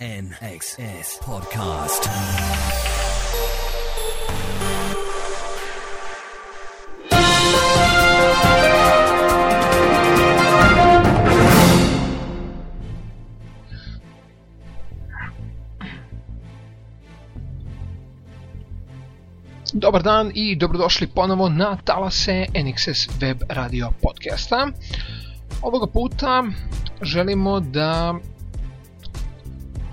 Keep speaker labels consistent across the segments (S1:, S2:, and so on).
S1: NXS Podcast.
S2: Dobar dan i dobrodošli ponovo na talase NXS Web Radio podcasta. Ovoga puta želimo da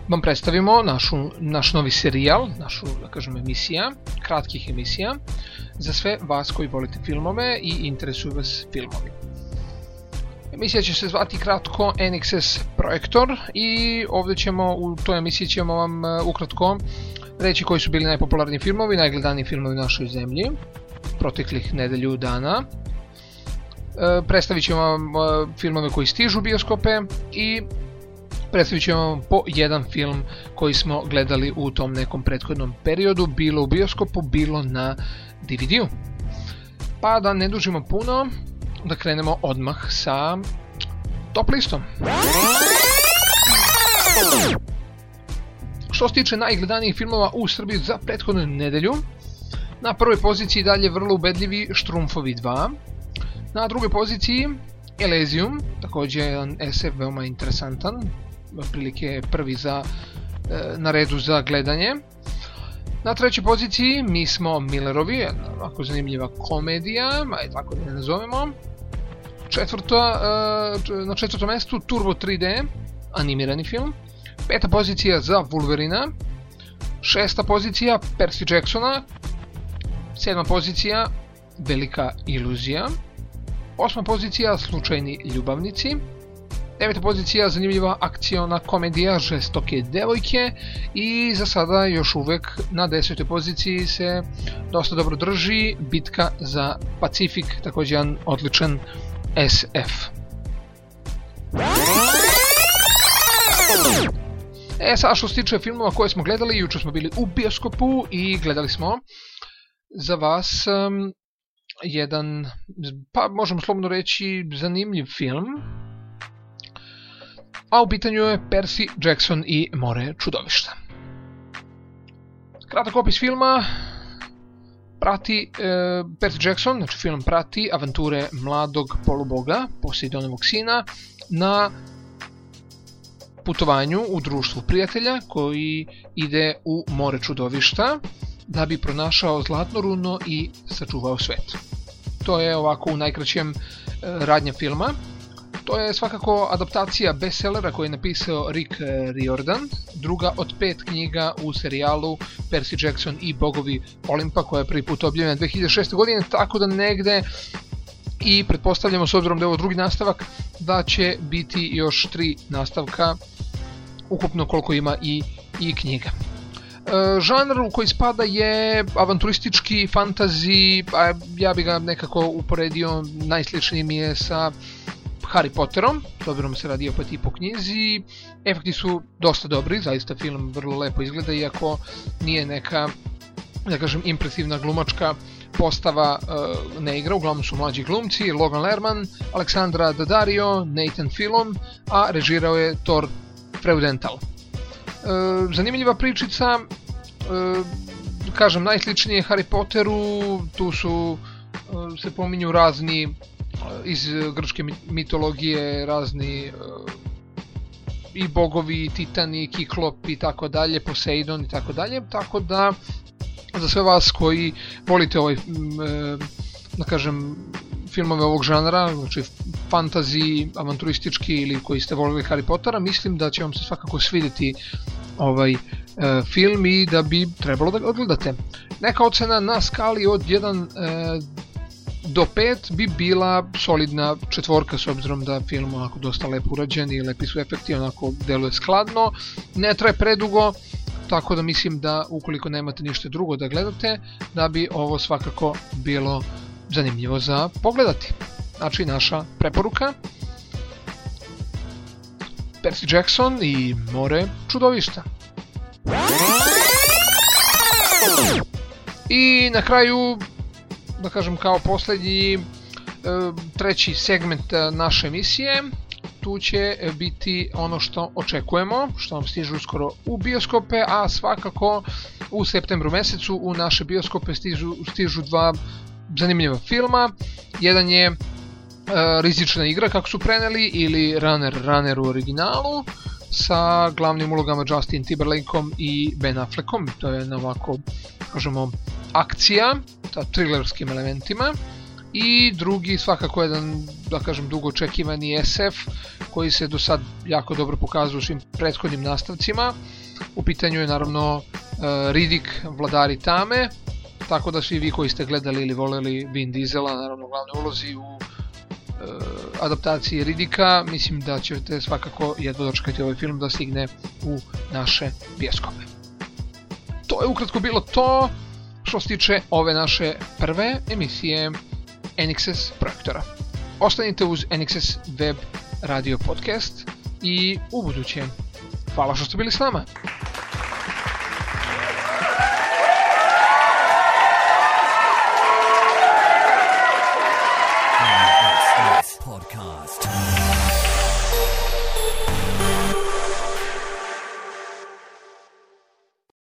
S2: vam predstavimo našu, naš novi serijal, našu, da kažem, emisija, kratkih emisija, za sve vas koji volite filmove i interesuju vas filmovi. Emisija će se zvati kratko NXS Projektor i ovdje ćemo, u toj emisiji ćemo vam uh, ukratko reći koji su bili najpopularniji filmovi, najgledaniji filmovi u našoj zemlji, proteklih nedelju dana. Uh, predstavit ćemo vam uh, filmove koji stižu bioskope i predstavit ćemo vam po jedan film koji smo gledali u tom nekom prethodnom periodu, bilo u bioskopu, bilo na DVD-u. Pa da ne dužimo puno, da krenemo odmah sa top listom. Što se tiče najgledanijih filmova u Srbiji za prethodnu nedelju, na prvoj poziciji dalje vrlo ubedljivi Štrumfovi 2, na drugoj poziciji Elysium, takođe jedan SF veoma interesantan, otprilike prvi za, e, na redu za gledanje. Na trećoj poziciji mi smo Millerovi, jedna ovako zanimljiva komedija, aj tako da je nazovemo. Četvrta, e, na četvrtom mestu Turbo 3D, animirani film. Peta pozicija za Wolverina. Šesta pozicija Percy Jacksona. Sedma pozicija Velika iluzija. Osma pozicija Slučajni ljubavnici. Deveta pozicija zanimljiva akciona komedija Žestoke devojke i za sada još uvek na desetoj poziciji se dosta dobro drži Bitka za Pacifik, takođe jedan odličan SF. E, sad što se tiče filmova koje smo gledali, juče smo bili u bioskopu i gledali smo za vas um, jedan, pa možemo slobodno reći, zanimljiv film. A u pitanju je Percy Jackson i More čudovišta. Kratak opis filma prati e, Percy Jackson, znači film prati avanture mladog poluboga Poseidonovog sina na putovanju u društvu prijatelja koji ide u more čudovišta da bi pronašao zlatno runo i sačuvao svet. To je ovako u najkraćem e, radnja filma. To je svakako adaptacija bestsellera koji je napisao Rick Riordan, druga od pet knjiga u serijalu Percy Jackson i Bogovi Olimpa koja je prvi put objavljena 2006. godine, tako da negde i pretpostavljamo s obzirom da je ovo drugi nastavak da će biti još tri nastavka ukupno koliko ima i, i knjiga. E, žanr u koji spada je avanturistički fantasy, a ja bih ga nekako uporedio, najsličniji mi je sa Harry Potterom, s obzirom se radi opet i po knjizi. Efekti su dosta dobri, zaista film vrlo lepo izgleda, iako nije neka, da kažem, impresivna glumačka postava uh, ne igra, uglavnom su mlađi glumci, Logan Lerman, Aleksandra Daddario, Nathan Fillon, a režirao je Thor Freudental. E, zanimljiva pričica, e, kažem, najsličnije Harry Potteru, tu su, se pominju razni iz grčke mitologije, razni e, i bogovi, titani, kiklop i tako dalje, Poseidon i tako dalje, tako da za sve vas koji volite ovaj, da kažem, filmove ovog žanra, znači fantasy, avanturistički ili koji ste volili Harry Pottera, mislim da će vam se svakako svidjeti ovaj e, film i da bi trebalo da ga odgledate. Neka ocena na skali od 1 e, do 5 bi bila solidna četvorka s obzirom da film onako dosta lepo urađen i lepi su efekti, onako deluje skladno, ne traje predugo, tako da mislim da ukoliko nemate ništa drugo da gledate, da bi ovo svakako bilo zanimljivo za pogledati. Znači naša preporuka Percy Jackson i More čudovišta. I na kraju, da kažem kao poslednji, e, treći segment naše emisije, tu će biti ono što očekujemo, što vam stiže uskoro u bioskope, a svakako u septembru mesecu u naše bioskope stižu, stižu dva zanimljiva filma. Jedan je uh, rizična igra kako su preneli ili Runner Runner u originalu sa glavnim ulogama Justin Timberlakeom i Ben Affleckom. To je na ovako, kažemo, akcija sa thrillerskim elementima i drugi svakako jedan da kažem dugo očekivani SF koji se do sad jako dobro pokazao u svim prethodnim nastavcima. U pitanju je naravno uh, Riddick Vladari Tame tako da svi vi koji ste gledali ili voleli Vin Diesela naravno glavne ulozi u uh, adaptaciji Ridika mislim da ćete svakako jedno dočekati ovaj film da stigne u naše bioskope. To je ukratko bilo to što se tiče ove naše prve emisije NXS projektora. Ostanite uz NXS Web radio podcast i u buduće. Hvala što ste bili s nama. Podcast.